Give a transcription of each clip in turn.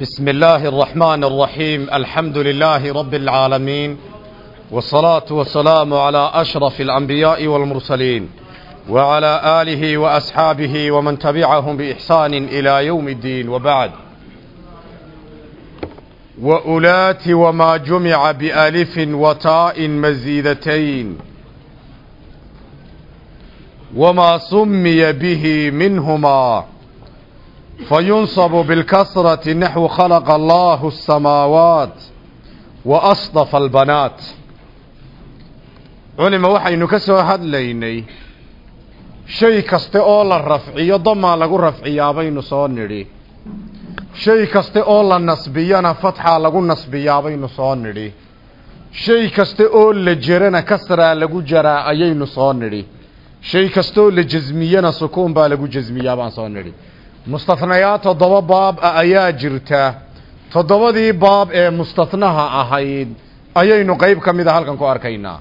بسم الله الرحمن الرحيم الحمد لله رب العالمين والصلاة والسلام على أشرف الأنبياء والمرسلين وعلى آله وأصحابه ومن تبعهم بإحسان إلى يوم الدين وبعد وأولات وما جمع بألف وتاء مزيدتين وما سمي به منهما فينصب بالكسرة نحو خلق الله السماوات وأصطف البنات علم waxaynu ka soo hadlaynay shay kaste oo la rafciyo damaa lagu rafciyaa baynu soo nidhi shay kaste oo la nasbiyana fatxaa lagu nasbiyaa baynu soo nidhi shay kaste oo la jerana kasraa lagu jaraa ayaynu soo nidhi shay kasteoo la jasmiyana sukuun baa lagu jasmiyaa baan soo nidhi mustahnayaad toddoba baab ah ayaa jirta. Toddobadii baab ee mustahnaha ahayd ayaynu qeyb ka mid a halkan ku arkaynaa.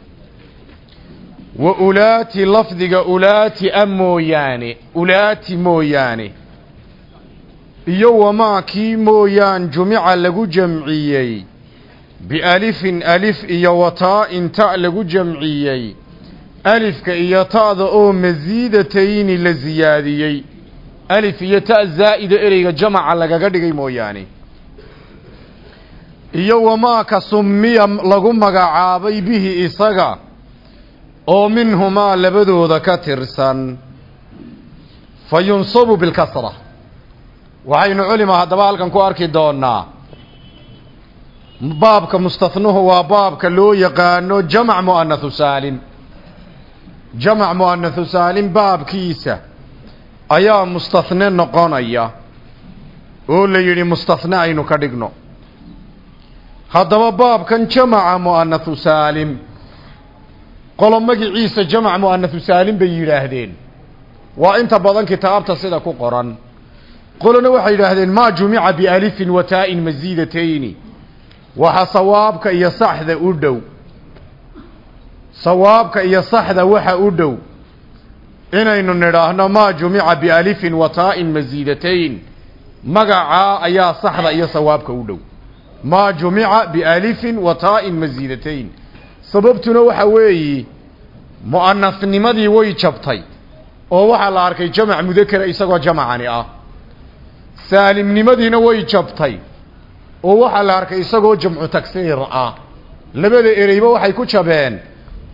Wa ulaati lafdiga ulaati a mooyaane ulaati mooyaane. Iyo wamaa kii mooyaan jumica lagu jamciyey. Bialifin alif iyo wataa-in ta' lagu jamciyey. Alifka iyo ta'da oo masiidatayni la siyaadiyey alif iyo ta zaa'ida ereyga jamaca lagaga dhigay mooyaane. Iyo wamaaka summiya lagu magacaabay bihi isaga oo minhumaa labadooda ka tirsan. Fa yunsabu bilkasra waxaynu culima haddaba halkan ku arki doonaa baabka mustahnuhu waa baabka loo yaqaano jamac mu'anathu saalim. Jamac mu'anathu saalim baabkiisa ayaa mustahne noqonaya oo la yidhi mustahne aynu ka dhigno. Haddaba baabkan jamaca mu'anathu saalim qolo magiciisa jamac mu'anathu saalim bay yidhaahdeen. Waa inta badan kitaabta sida ku qoran. Qolona waxay yidhaahdeen maa jumica bialifin wa taa'in masiidatayni waxa sawaabka iyo saxda u dhow. Sawaabka iyo saxda waxa u dhow inaynu nidhaahno maa jumica bialifin wa taa'in masiidatayn magacaa ayaa saxda iyo sawaabka u dhow. Maa jumica bialifin wa taa'in masiidatayn sababtuna waxa weeyi mu'anasnimadii way jabtay oo waxaa la arkay jamac mudakera isagoo jamacani ah. Saalimnimadiina way jabtay oo waxaa la arkay isagoo jamcu tagsiir ah. Labada ereyba waxay ku jabeen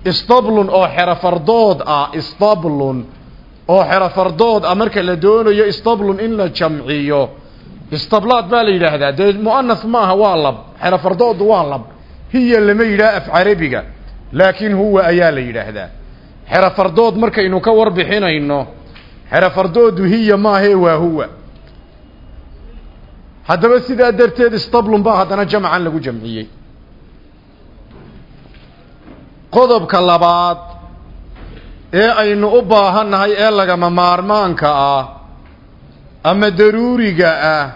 istablun oo xerafardood ah istablun oo xerafardood ah marka la doonayo istablun in la jamciyo. Istablaad baa la yidhaahdaa. Dee mu'anas maaha waa lab. Xerafardoodu waa lab. Hiya lama yidhaha af carabiga laakiin huwa ayaa la yidhaahdaa. Xerafardood markaynu ka warbixinayno xerafardoodu hiya maahee waa huwa. Haddaba sidaa darteed istablun baa haddana jamcan lagu jamciyey qodobka labaad ee aynu u baahannahay ee lagama maarmaanka ah ama daruuriga ah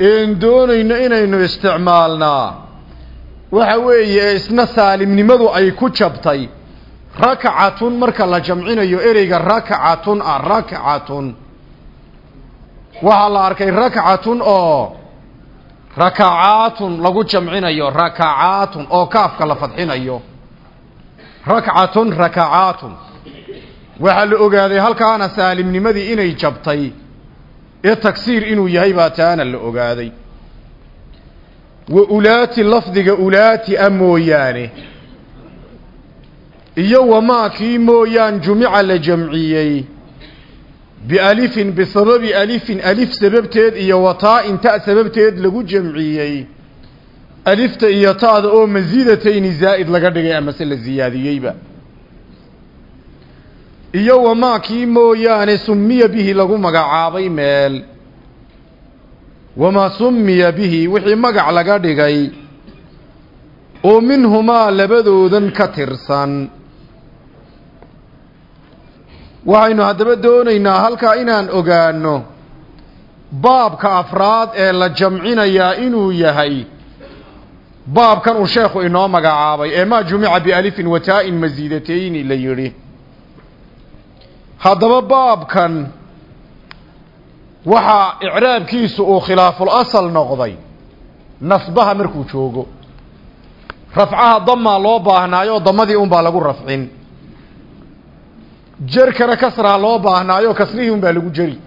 een doonayno inaynu isticmaalnaa waxa weeye isna saalimnimadu ay ku jabtay. Rakcatun marka la jamcinayo ereyga rakcatun ah rakcatun. Waxaa la arkay rakcatun oo rakacaatun lagu jamcinayo rakacaatun oo kaafka la fadxinayo rakcatun rakacaatun. Waxaa la ogaaday halkaana saalimnimadii inay jabtay ee tagsiir inuu yahay baa taana la ogaaday. Wa ulaati lafdiga ulaati a mooyaane. Iyo wamaa kii mooyaan jumica la jamciyey bialifin bisababi alifin alif sababteed iyo wataa-in ta sababteed lagu jamciyey alifta iyo ta'da oo masiidatayni zaa'id laga dhigay amase la siyaadiyeyba iyo wamaa kii mooyaane summiya bihi lagu magacaabay meel. Wamaa summiya bihi wixii magac laga dhigay. Oo minhumaa labadoodan ka tirsan. Waxaynu haddaba doonaynaa halkaa inaan ogaano baabka afraad ee la jamcinayaa inuu yahay baabkan uu sheekhu inoo magacaabay ee maa jumica bialifin wataa-in masiidatayni la yidhi. Haddaba baabkan waxaa icraabkiisu uu khilaaful asal noqday nasbaha markuu joogo. Rafcaha damaa loo baahnaayo damadii unbaa lagu rafcin. Jerkana kasraa loo baahnaayo kasrihii unbaa lagu jeri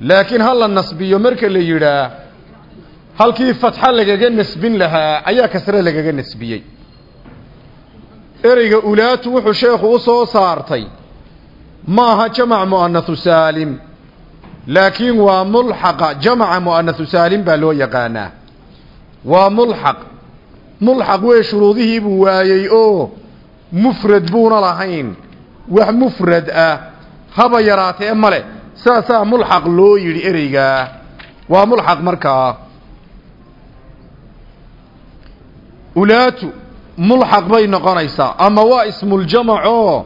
laakiin ha la nasbiyo marka la yidhaa halkii fatxa lagaga nasbin lahaa ayaa kasre lagaga nasbiyey ereyga ulaatu wuxuu sheekhu u soo saartay ma aha jamac mu'anathu saalim laakiin waa mulxaqa jamaca mu'anathu saalim baa loo yaqaanaa. Waa mulxaq mulxaq weye shuruudihii buu waayey oo mufrad buuna lahayn. Wax mufrad ah haba yaraatee male saasaa mulxaq loo yidhi ereygaa waa mulxaq markaa ulaatu mulxaq bay noqonaysaa ama waa ismuljamacoo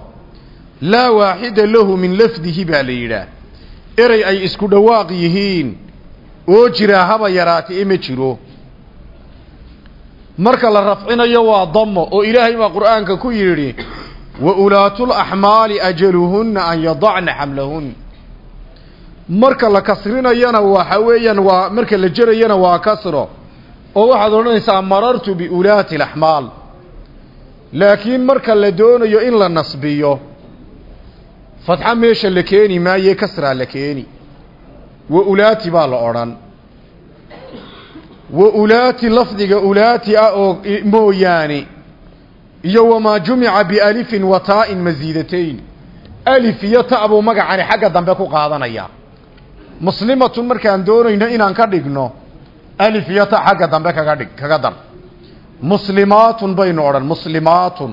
laa waaxida lahu min lafdihi baa la yidhaah. Erey ay isku dhawaaq yihiin oo jiraa haba yaraatee ma jiro. Marka la rafcinayo waa damo oo ilaahay baa qur'aanka ku yidhi wa ulaatulaxmaali ajaluhunna an yadacna xamlahun. Marka la kasrinayana waxa weeyaan waa marka la jerayana waa kasro oo waxaad odhanaysaa marartu biulaati alaxmaal laakiin marka la doonayo in la nasbiyo fatxa meesha la keeni maaye kasraa la keeni. Wa ulaati baa la odhan. Wa ulaati lafdiga ulaati ah oo mooyaane iyo wamaa jumica bialifin wa taa'in masiidatayn alif iyo ta buu magacani xagga dambe ku qaadanaya. Muslimatun markaan doonayno inaan ka dhigno alif iyo ta xagga dambe kaga dhig kaga dar muslimaatun baynu odhan muslimaatun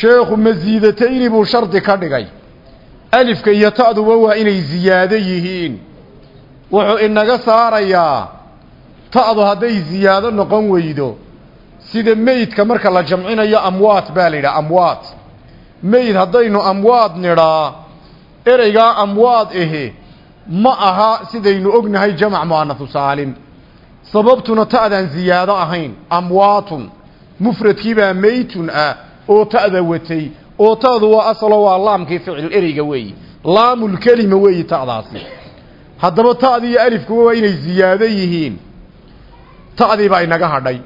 sheekhu masiidatayni buu shardi ka dhigay alifka iyo ta'duba waa inay ziyaado yihiin wuxuu inaga saarayaa ta'du hadday ziyaado noqon weydo sida meydka marka la jamcinayo amwaat baa la yidhaha amwaat meyd haddaynu amwaad nidhaa ereygaa amwaad ahe ma aha sidaynu ognahay jamac mu'anathu saalim sababtuna ta'daan ziyaado ahayn. Amwaatun. Mufradkiibaa meytun ah oo ta'da watay. Oo ta'du waa asalo waa laamkii ficil ereyga weeyi laamulkelima weeyi ta'daasi. Haddaba ta'dii iyo alifkuba waa inay ziyaado yihiin. Ta'dii baa inaga hadhay.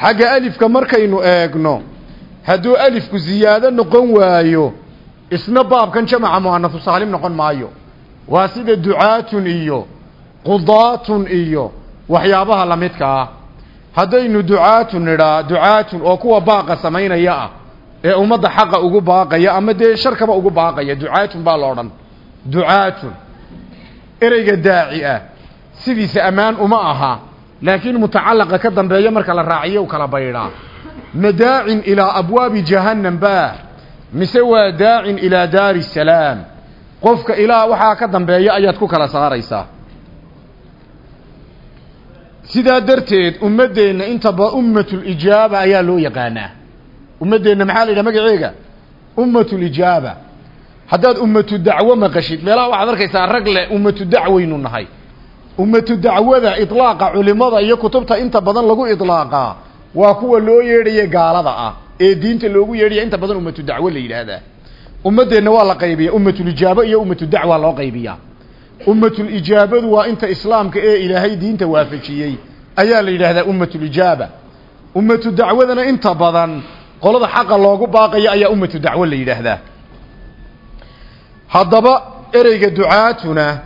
Xagga alifka markaynu eegno hadduu alifku ziyaado noqon waayo isna baabkan jamaca mu'anathu saalim noqon maayo. Waa sida ducaatun iyo qudaatun iyo waxyaabaha la midka ah. Haddaynu ducaatun nidhaa ducaatun oo kuwa baaqa samaynaya ah ee ummadda xaqa ugu baaqaya ama dee sharkaba ugu baaqaya ducaatun baa la odhan. Ducaatun ereyga daaci ah sidiisa ammaan uma aha laakiin mutacalaqa ka dambeeya marka la raaciyo u kala baydhaa. Ma daacin ilaa abwaabi jahannam ba mise waa daacin ilaa daari salaam. Qofka ilaa waxaa ka dambeeya ayaad ku kala saaraysaa sidaa darteed ummaddeenna intaba ummatulijaaba ayaa loo yaqaanaa. Ummaddeenna maxaa la yidhaha magaceega? Ummatulijaaba haddaad ummatu dacwo maqashid meelaha waxaad arkaysaa rag leh ummatu dacwaynu nahay. Ummatu dacwada idlaaqa culimada iyo kutubta inta badan lagu idlaaqaa waa kuwa loo yeedhaya gaalada ah ee diinta loogu yeedhaya inta badan ummatu dacwo la yidhaahdaa. Ummaddeenna waa la qaybiya ummatulijaabo iyo ummatu dacwa loo qaybiyaa ummatulijaabadu waa inta islaamka ee ilaahay diinta waafajiyey. Ayaa la yidhaahdaa ummatulijaaba. Ummatu dacwadana inta badan qolada xaqa loogu baaqaya ayaa ummatu dacwo la yidhaahdaa. Haddaba ereyga ducaatuna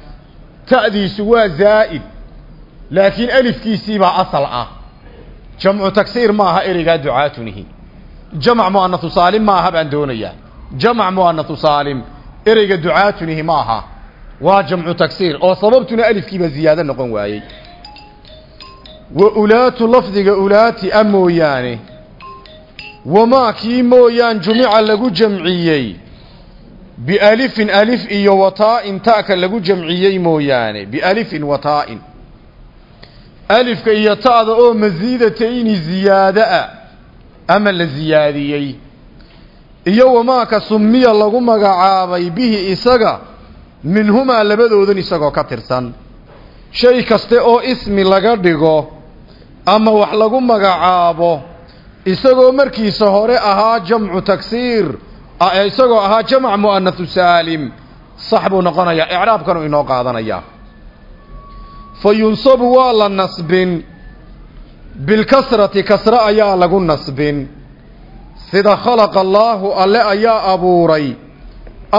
ta'diisu waa zaa'id. Laakiin alifkiisiibaa asal ah. Jamcu tagsiir maaha ereygaa ducaatunihi. Jamc mu'anathu saalim maaha baan doonayaa. Jamc mu'anathu saalim ereyga ducaatunihi maaha waa jamcu tagsiir oo sababtuna alifkiiba ziyaado noqon waayey. Wa ulaatu lafdiga ulaati a mooyaane wamaa kii mooyaan jumica lagu jamciyey bialifin alif iyo wataa'in ta'ka lagu jamciyey mooyaane bialifin wataa'in alifka iyo ta'da oo masiidatayni ziyaada'a ama la ziyaadiyey. Iyo wamaaka sumiya lagu magacaabay bihi isaga minhumaa labadoodan isagoo ka tirsan. Shay kaste oo ismi laga dhigo ama wax lagu magacaabo isagoo markiisa hore ahaa jamcu tagsiir isagoo ahaa jamc mu'anathu saalim. Sax buu noqonayaa icraabkanu inoo qaadanayaa fa yunsabu waa la nasbin. Bilkasrati kasre ayaa lagu nasbin. Sida khalaqa allaahu alle ayaa abuuray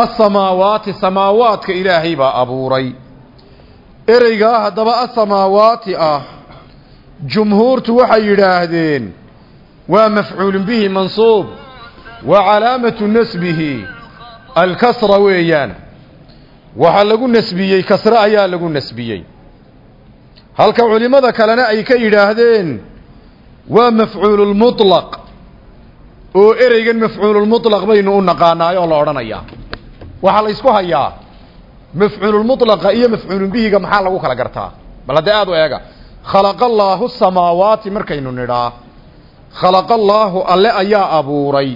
asamaawaati samaawaadka ilaahay baa abuuray. Ereygaa haddaba asamaawaati ah jumhuurtu waxay yidhaahdeen waa mafcuulun bihi mansuub wa calaamatu nasbihi alkasra weeyaan. Waxaa lagu nasbiyey kasre ayaa lagu nasbiyey. Halka culimmada kalena ay ka yidhaahdeen waa mafcuululmutlaq oo ereygan mafcuululmutlaq baynu u naqaanaay oo la odhanayaa waxaa la ysku hayaa mafcuululmutlaqa iyo mafcuulun bihiga maxaa lagu kala gartaa? Bal haddee aad u eega khalaqa allaahu samaawaati markaynu nidhaa khalaqa allaahu alle ayaa abuuray.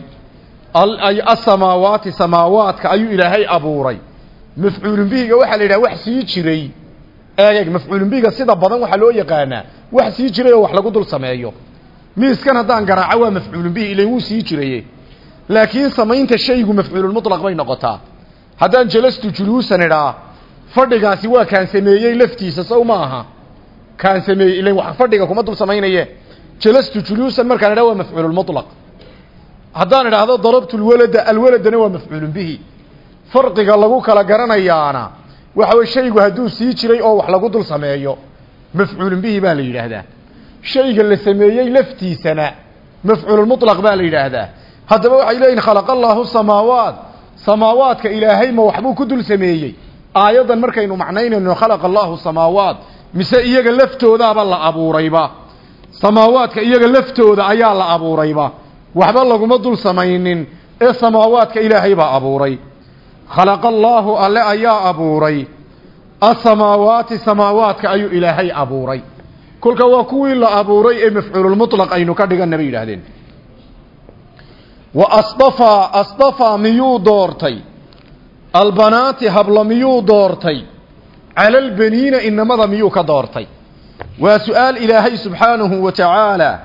Asamaawaati samaawaadka ayuu ilaahay abuuray. Mafcuulun bihiga waxaa la yidhaha wax sii jiray. Eeg mafcuulun bihiga sida badan waxaa loo yaqaanaa wax sii jiray oo wax lagu dul sameeyo. Miiskan haddaan garaaco waa mafcuulun bihi ilan wuu sii jiraye laakiin samaynta shaygu mafcuululmutlaq bay noqotaa haddaan jalastu juluusan idhaa fadhigaasi waa kaan sameeyey laftiisa sow ma aha. Kaan sameeyey ilan wax fadhiga kuma dul samaynaye. Jalastu juluusan markaan idhaa waa mafcuululmutlaq haddaan idhaahdo darabtu lwalada alwaladana waa mafcuulun bihi. Farqiga lagu kala garanayaana waxa weye shaygu hadduu sii jiray oo wax lagu dul sameeyo mafcuulun bihi baa la yidhaahdaa. Shayga la sameeyey laftiisana mafcuululmutlaq baa la yidhaahdaa. Haddaba waxay leeyihiin khalaqa allaahu samaawaat samaawaadka ilaahay ma waxbuu ku dul sameeyey. Aayaddan markaynu macnaynayno khalaqa allaahu samaawaat mise iyaga laftoodaaba la abuurayba. Samaawaadka iyaga laftooda ayaa la abuurayba. Waxba laguma dul samaynin ee samaawaadka ilaahay baa abuuray. Khalaqa allaahu alle ayaa abuuray. Asamaawaati samaawaadka ayuu ilaahay abuuray. Kolka waa kuwii la abuuray ee mafcuululmutlaq aynu ka dhiganna bay yidhaahdeen wa asdafaa asdafaa miyuu doortay? Albanaati habla miyuu doortay? Cala albaniina inamada miyuu ka doortay? Waa su'aal ilaahay subxaanahu wa tacaala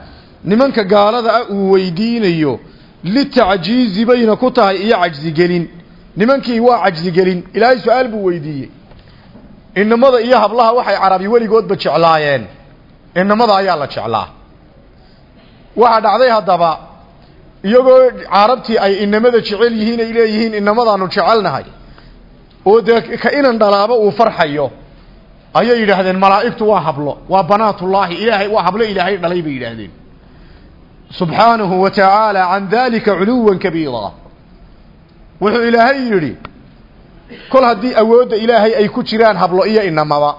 nimanka gaalada ah uu weydiinayo litacjiizi bayna ku tahay iyo cajsigelin nimankii waa cajsigelin ilaahay su'aal buu weydiiyey. Inamada iyo hablaha waxay carabi weligoodba jeclaayeen. Inamada ayaa la jeclaa. Waxaa dhacday haddaba iyagoo carabtii ay inamada jecel yihiin ay leeyihiin inamadaanu jecelnahay. Oo dee ka inan dhalaaba uu farxayo ayay yidhaahdeen malaa'igtu waa hablo waa banaatullaahi ilaahay waa hablo ilaahay dhalay bay yidhaahdeen. Subxaanahu wa tacaala can dalika culuwan kabiira. Wuxuu ilaahay yidhi kol haddii awoodda ilaahay ay ku jiraan hablo iyo inamaba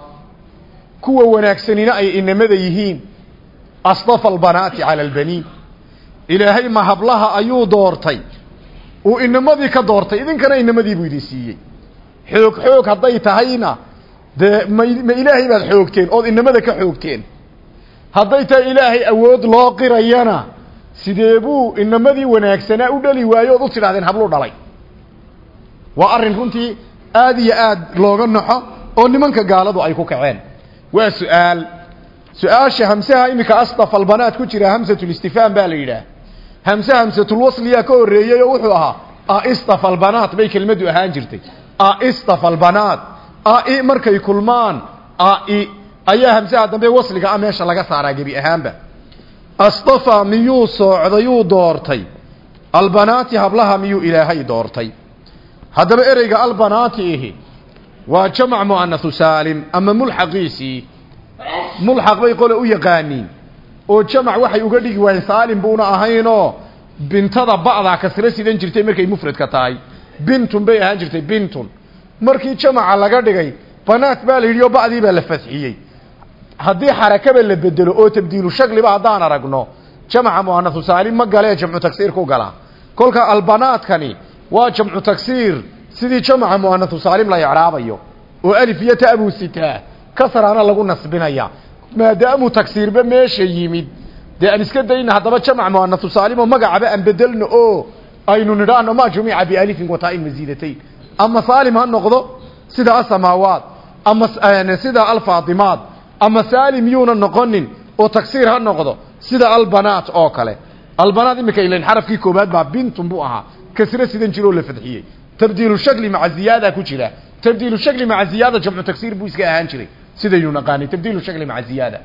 kuwa wanaagsanina ay inamada yihiin asdafa albanaati cala albaniin ilaahay ma hablaha ayuu doortay. Uu inamadii ka doortay. Idinkana inamadii buu idin siiyey. Xoog xoog hadday tahayna dee ma ma ilaahay baad xoogteen ood inamada ka xoogteen? Hadday tahay ilaahay awood loo qirayana sidee buu inamadii wanaagsanaa u dhali waayo ood u tidhahdeen habluu dhalay? Waa arrin runtii aad iyo aad looga naxo oo nimanka gaaladu ay ku kaceen. Waa su'aal. Su'aasha hamsaha iminka asdaf albanaat ku jira hamsatulistifhaam baa la yidhaah hamse hamsatulwasliyaa ka horreeyey oo wuxuu ahaa aistaf albanaat bay kelmaddu ahaan jirtay. Aistaf albanaat ai markay kulmaan ai ayaa hamsaha dambe wasliga ah meesha laga saaraa gebi ahaanba. Asdafa miyuu soocdayuu doortay. Albanaati hablaha miyuu ilaahay doortay? Haddaba ereyga albanaati ihi waa jamac mu'anahu saalim ama mulxaqiisii mulxaq bay qole u yaqaaniin oo jamac waxay uga dhigi waayeen saalim buuna ahaynoo bintada ba'daa kasra sidan jirtay markay mufradka tahay. Bintun bay ahaan jirtay bintun. Markii jamaca laga dhigay banaat baa la yidhi oo ba'dii baa la fadxiyey haddii xarakaba la bedelo oo tabdiilu shagliba haddaan aragno jamaca mu'anahu saalim ma galee jamcu tagsiir ku galaa kolka albanaadkani waa jamcu tagsiir sidii jamaca mu'anahu saalim la icraabayo oo alif iyo ta buu sitaa kasraana lagu nasbinaya maadaamu tagsiirba meesha yimid. Dee aan iska dayna haddaba jamac mu'anahu saalim oo magacaba aan bedelno oo aynu nidhaahno ma jumica bialifin wataa-in masiidatayn. Ama saalim ha noqdo sida asamaawaat ama sida alfaatimaat ama saalim yuuna noqonin oo tagsiir ha noqdo sida albanaat oo kale. Albanaat iminka ilan xarafkii koobaad baa bintun buu ahaa. Kasre sidan jiroo la fadxiyey. Tabdiilu shakli maca ziyaada ku jira. Tabdiilu shakli maca ziyaada jamcu tagsiir buu sidaynu naqaanay tabdiilu shakli maca ziyaada.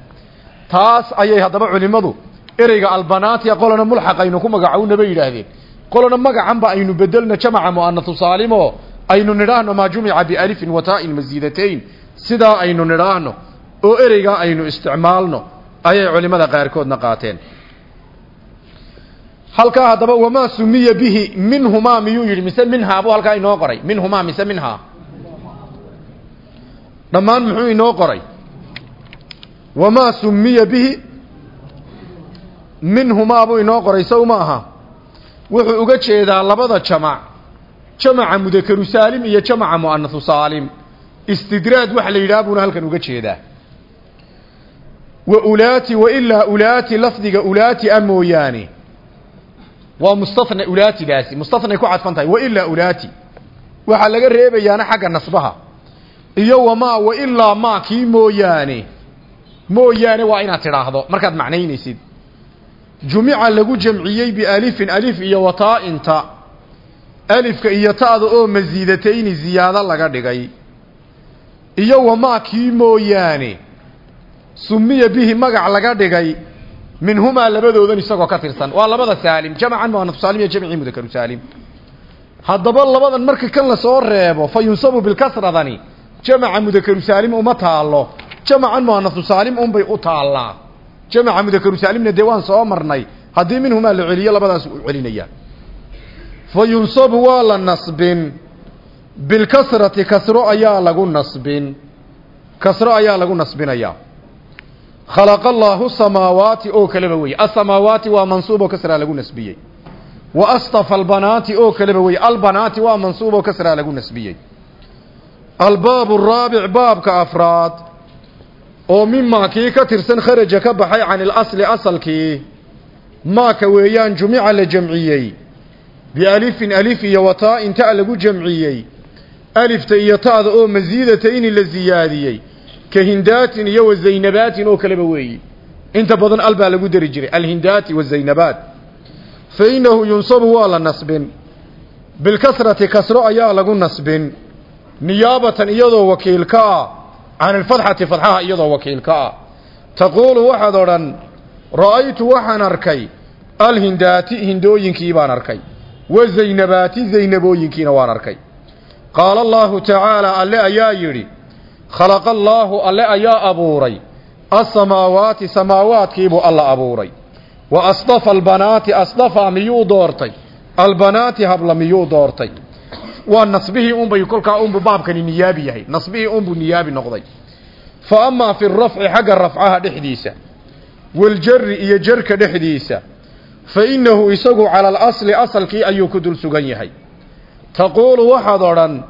Taas ayay haddaba culimmadu ereyga albanaatiya qolana mulxaq aynu ku magacowna bay yidhaahdeen. Qolana magacanba aynu bedelna jamaca mu'anathu saalimo aynu nidhaahno maa jumica bialifin wataa'in masiidatayn sidaa aynu nidhaahno oo ereygaa aynu isticmaalno ayay culimmada qaarkoodna qaateen. Halkaa haddaba wamaa sumiya bihi minhumaa miyuu yidhi mise minhaa? buu halkaa inoo qoray. Minhumaa mise minhaa dhammaan muxuu inoo qoray? Wamaa sumiya bihi? Minhumaa buu inoo qoray sow ma aha? Wuxuu uga jeedaa labada jamac. Jamaca mudakaru saalim iyo jamaca mu'anasu saalim. Istidraad waxa la yidhaha buuna halkan uga jeedaa. Wa ulaati wa ilaa ulaati lafdiga ulaati a mooyaane. Waa mustana ulaatidaasi mustanay ku cadfan tahay. Wailaa ulaati. Waxaa laga reebayaana xagga nasbaha iyo wamaa wailaa maa kii mooyaane. Mooyaane waa inaad tidhaahdo. Markaad macnaynaysid. Jumica lagu jamciyey bialifin alif iyo wataa-inta alifka iyo ta'da oo masiidatayni ziyaado laga dhigay. Iyo wamaa kii mooyaane. Sumiya bihi magac laga dhigay. Minhumaa labadoodan isagoo ka tirsan. Waa labada saalim. Jamcan muanaf saalim iyo jamcii mudakaru saalim. Haddaba labadan marka kan la soo reebo fa yunsabu bilkasradani jamaca mudakaru saalim uma taalo jamacan muanafu saalim unbay u taallaa. Jamaca mudakaru saalimna dee waan soo marnay. Haddii minhumaa la celiyo labadaas u celinaya fa yunsabu waa la nasbin. Bilkasrati kasro ayaa lagu nasbin. Kasro ayaa lagu nasbinayaa khalaqa allaahu samaawaati oo kaleba weye asamaawaati waa mansuub oo kasraa lagu nasbiyey. Wa astafa albanaati oo kaleba weye albanaati waa mansuub kasraa lagu nasbiyey albaabu araabic baabka afraad oo mimaa kii ka tirsan kharaja ka baxay can ilasli asalkii maaka weeyaan jumica la jamciyey bialifin alif iyo wataa-in ta lagu jamciyey alifta iyo ta'da oo masiidatayni la siyaadiyey ka hindaatin iyo wa zaynabaatin oo kaleba weeyi. Inta badan al baa lagu dari jiray alhindaati wazaynabaat fa yunsabu waa la nasbin. Bilkasrati kasro ayaa lagu nasbin niyaabatan iyadoo wakiil ka ah can ilfadxati fadxaha iyadoo wakiil ka ah. Taquulu waxaad odhan ra'aytu waxaan arkay alhindaati hindooyinkii baan arkay wa zaynabaati zaynabooyinkiina waan arkay. Qaala allaahu tacaala alle ayaa yidhi khalaqa allaahu alle ayaa abuuray asamaawaati samaawaadkiibuu alla abuuray wa asdafa albanaati asdafa miyuu doortay albanaati habla miyuu doortay waa nasbihii unbay kolkaa unbu baabkani niyaabi yahay. Nasbihii unbuu niyaabi noqday. Fa amaa fi rafci xagga rafcaha dhexdiisa waljari iyo jarka dhexdiisa fa innahu isagu cala alasli asalkii ayuu ku dul sugan yahay. Taquulu waxaad odhan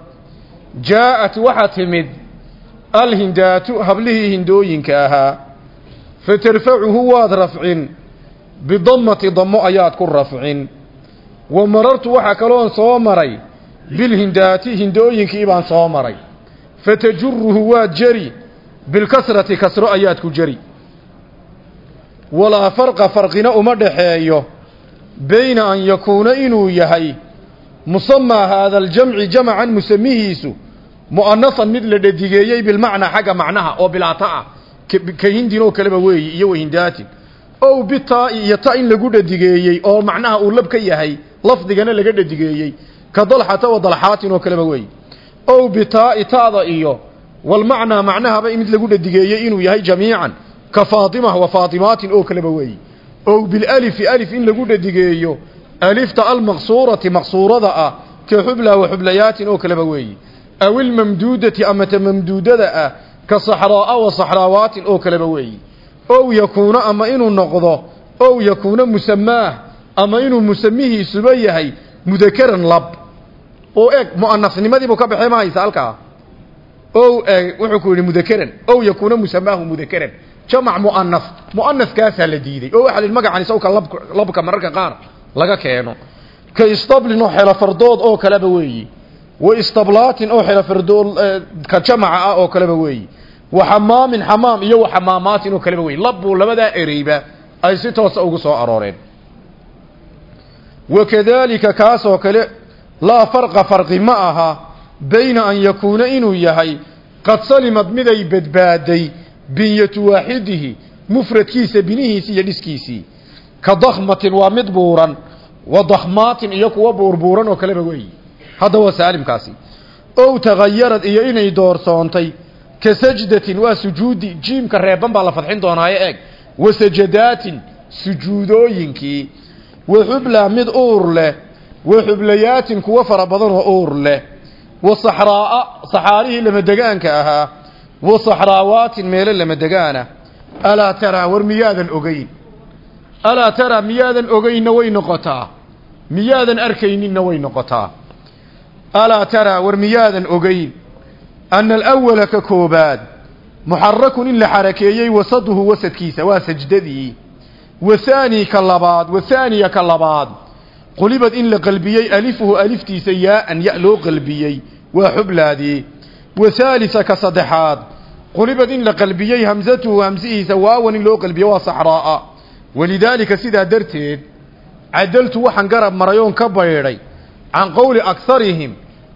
jaa'at waxa timid alhindaatu hablihii hindooyinka ahaa fa tarfacuhu waad rafcin bidammati dammo ayaad ku rafcin. Wa marartu waxaa kaloon soo maray bilhindaati hindooyinkii baan soo maray fa tajuruhu waad jeri bilkasrati kasro ayaad ku jeri walaa farqa farqina uma dhaxeeyo bayna an yakuuna inuu yahay musamaa haada aljamci jamacan musamihiisu mu'anasan mid la dhadigeeyey bilmacnaa xagga macnaha oo bilaata ah ka hindin oo kaleba weeyi iyo wahindaatin ow bitaa'i iyo ta in lagu dhadigeeyey oo macnaha uu lab ka yahay lafdigana laga dhadigeeyey ka dalxata wa dalxaatin oo kaleba weeyi ow bitaa'i ta'da iyo walmacnaa macnahaba mid lagu dhadigeeyey inuu yahay jamiican. Ka faatimah wa faatimaatin oo kaleba weeyi ow bilalifi alif in lagu dhadigeeyo alifta almaqsuurati maqsuurada ah ka xubla wa xublayaatin oo kaleba weeyi aw ilmamduudati ama ta mamduudada ah ka saxraa'a wa saxraawaatin oo kaleba weeyi ow yakuuna ama inuu noqdo ow yakuuna musamaah ama inuu musamihiisuba yahay mudakaran lab oo eeg mu'anasnimadiibuu ka baxay ma haysa halkaa. Ow wuxuu ku yidhi mudakaran ow yakuuna musamaahu mudakaran jamac mu'anas mu'anaskaasaa la diiday. Oo waxaa lihi magacan isawka lab labka mararka qaar laga keeno. Ka istablin oo xelafardood oo kaleba weeyi. Wa istablaatin oo xelafardood ka jamaca ah oo kaleba weeyi. Wa xamaamin xamaam iyo wa xamaamaatin oo kaleba weeyi. Labbuu labadaa ereyba ay si toosa ugu soo arooreen. Wakadaalika kaasoo kale laa farqa farqi ma aha bayna an yakuuna inuu yahay qad salimad miday badbaaday binyatu waaxidihi mufradkiisa binihiisii iyo dhiskiisii. Ka dakhmatin waa mid buuran wa dakhmaatin iyo kuwa buurbuuran oo kaleba weeyi. Hadda waa saalimkaasi. Ow tagayarad iyo inay doorsoontay ka sajdatin waa sujuudi jiimka reeban baa la fadxin doonaayo eeg. Wa sajadaatin sujuudooyinkii. Wa xubla mid uur leh wa xublayaatin kuwo fara badan oo uur leh. Wa saxraa'a saxaarihii lamadegaanka ahaa. Wa saxraawaatin meelo lamadegaana alaa taraa war miyaadan ogeyn? Alaa taraa miyaadan ogeynna way noqotaa. Miyaadan arkayninna way noqotaa. Alaa taraa war miyaadan ogeyn? Ana alawala ka koobaad muxarakun in la xarakeeyey wasaduhu wasadkiisa waa sajdadii. Wa haani ka labaad wa haaniya ka labaad qulibad in la qalbiyey alifuhu aliftiisa yaa-an ya loo qalbiyey waa xublaadii wa haalisa ka saddexaad qulibad in la qalbiyey hamsatuhu hamsihiisa waawan in loo qalbiyo waa saxraa'a. Walidaalika sidaa darteed cadaltu waxaan garab maray oon ka baydhay can qowli agsarihim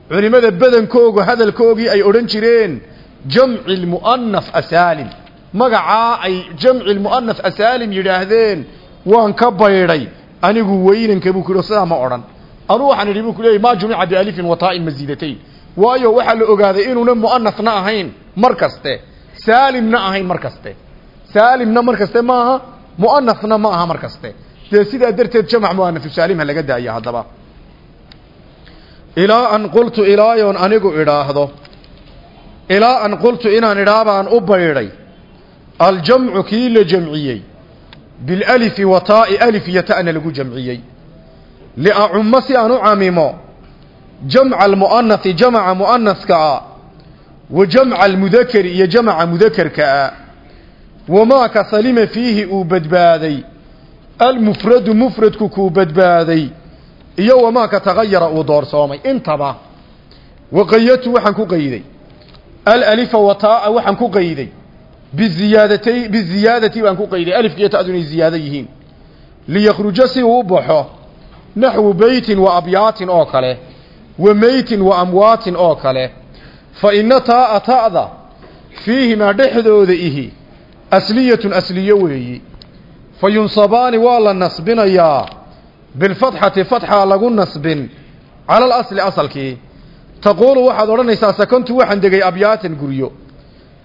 culimmada badankoogu hadalkoogii ay odhan jireen jamci lmu'anaf asaalim. Magacaa ay jamci lmu'anaf asaalim yidhaahdeen waan ka baydhay anigu weynanka buu ku sidaa ma odhan. Anuu waxaan idhi buu ku leeyay maa jumica bialifin wataa'in masiidatayn waayo waxaa la ogaaday inuuna mu'anafna ahayn mar kaste saalimna ahayn mar kaste. Saalimna mar kaste maaha mu'anafna ma aha mar kaste. Dee sidaa darteed jamac mu'anafu saalim ha laga daaya haddaba. Ilaa an qultu ilaayoon anigu idhaahdo ilaa an qultu inaan idhaabaan u baydhay aljamcu kii la jamciyey bilalifi wa taa'i alif iyo ta'na lagu jamciyey liacummo si aan u camimo jamca almu'anahi jamaca mu'anaska'a wa jamca almudakari iyo jamaca mudakarkaa wamaa ka salima fiihi uu badbaaday almufradu mufradku kuu badbaaday iyo wamaa ka tagayara uu doorsoomay intaba waqayatu waxaan ku qayday alalifa wa waxaan ku qayday biziyaadatay biziyaadati baan ku qayday alifka iyo ta'du inay ziyaado yihiin liyakhruja si uu u baxo naxwu beytin wa abyaatin oo kale wa meytin wa amwaatin oo kale fa ina taa'a ta'da fiihimaa dhexdooda ihi asliyatun asliyo weeyi fa yunsabaani waa la nasbinayaa bilfatxati fatxaa lagu nasbin cala alasli asalkii taquulu waxaad odhanaysaa sakantu waxaan degay abyaatan guryo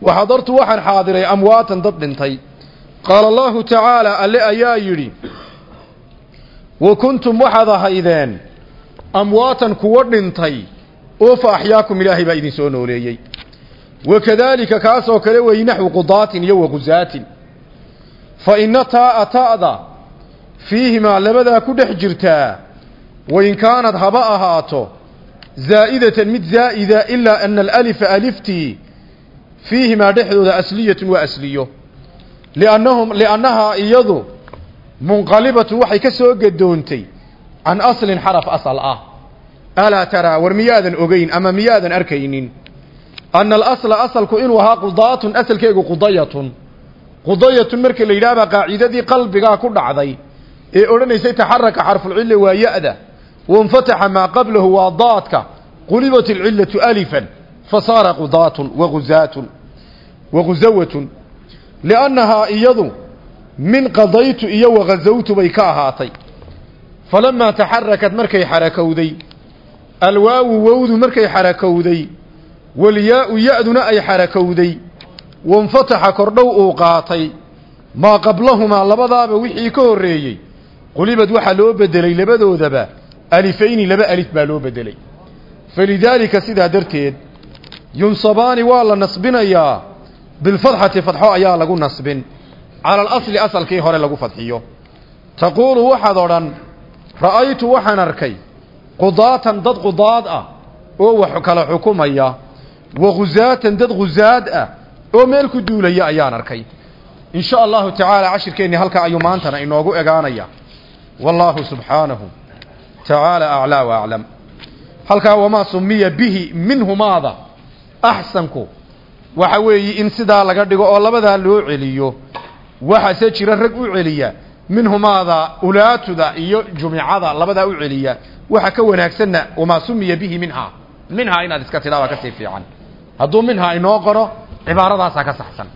waxadartu waxaan xaadiray amwaatan dad dhintay. Qaala allahu tacaala alle ayaa yidhi wa kuntum waxaad ahaydeen amwaatan kuwo dhintay oo fa axyaakum ilaahay baa idin soo nooleeyey. Wakadaalika kaasoo kale weeye naxwu qudaatin iyo waqusaatin fa ina taa'a ta'da fiihimaa labadaa ku dhex jirtaa wain kaanad haba ahaato zaa'idatan mid zaa'ida ilaa ana alalifa aliftii fiihimaa dhexdooda asliyatun waa asliyo liannahum liannahaa iyadu munqalibatun waxay ka soo gadoontay can aslin xaraf asal ah alaa taraa war miyaadan ogeyn ama miyaadan arkaynin ana alasla asalku inuu ahaa qudaatun asalkeegu qudayatun qudayatun marka la yidhaahbaa qaacidadii qalbigaa ku dhacday ee odhanaysay taxaraka xarfulcilla waa ya-da wainfataxa maa qablahu waa daadka qulibat alcillatu alifan fasaara qudaatun waguzaatun waguzawatun liannahaa iyadu min qadaytu iyo wagazawtu bay ka ahaatay falamaa taxarakad markay xarakowday alwaawu wowdu markay xarakowday walyaa-u ya-duna ay xarakowday wainfataxa kordhow uu qaatay maa qablahumaa labadaaba wixii ka horreeyey qulibad waxaa loo bedelay labadoodaba alifayni laba alif baa loo bedelay falidaalika sidaa darteed yunsabaani waa la nasbinayaa. Bilfadxati fadxo ayaa lagu nasbin. Cala alasli asalkii hore lagu fadxiyo taquulu waxaad odhan ra'aytu waxaan arkay qudaatan dad qudaad ah oo wax kala xukumaya wa khusaatan dad khusaad ah oo meel ku duulaya ayaan arkay. In sha allahu tacaala cashirkeennii halkaa ayuu maantana inoogu egaanaya wallaahu subxaanahu tacaala aclaa wa aclam. Halkaa wamaa sumiya bihi minhumaada axsanku. Waxa weeye in sidaa laga dhigo oo labadaa loo celiyo waxaase jira rag u celiya. Minhumaada ulaatuda iyo jumicada labadaa u celiya. Waxa ka wanaagsanna wamaa sumiya bihi minhaa minhaa inaad iska tidhaa baa ka sii fiican. Hadduu minhaa inoo qoro cibaaradaasaa ka saxsan